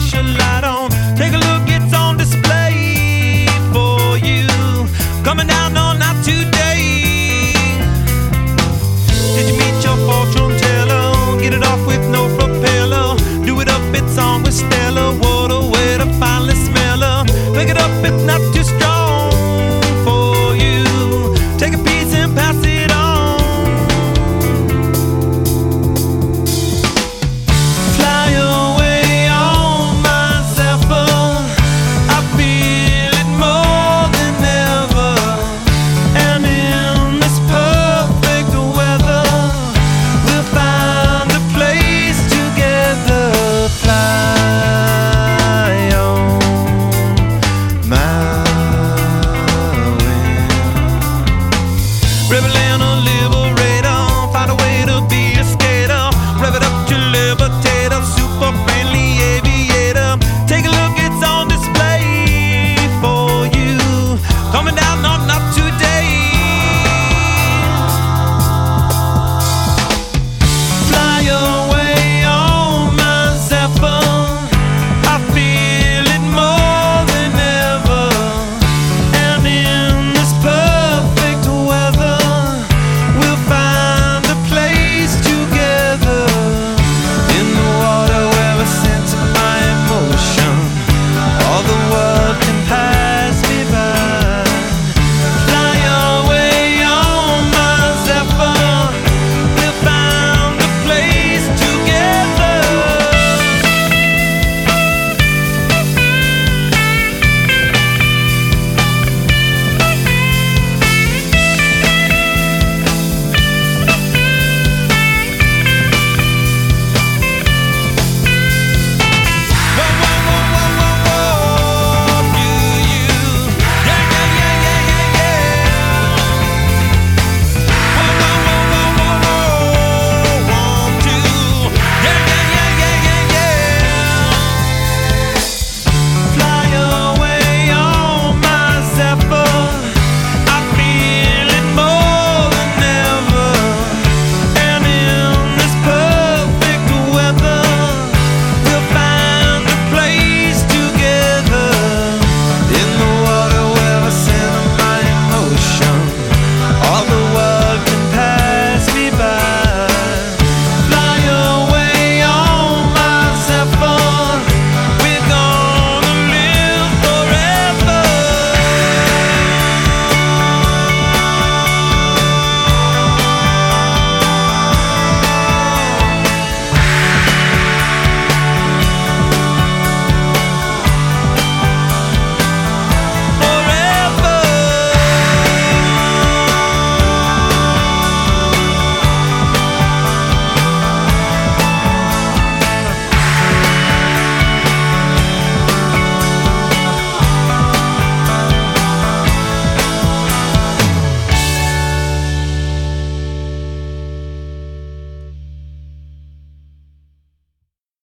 passion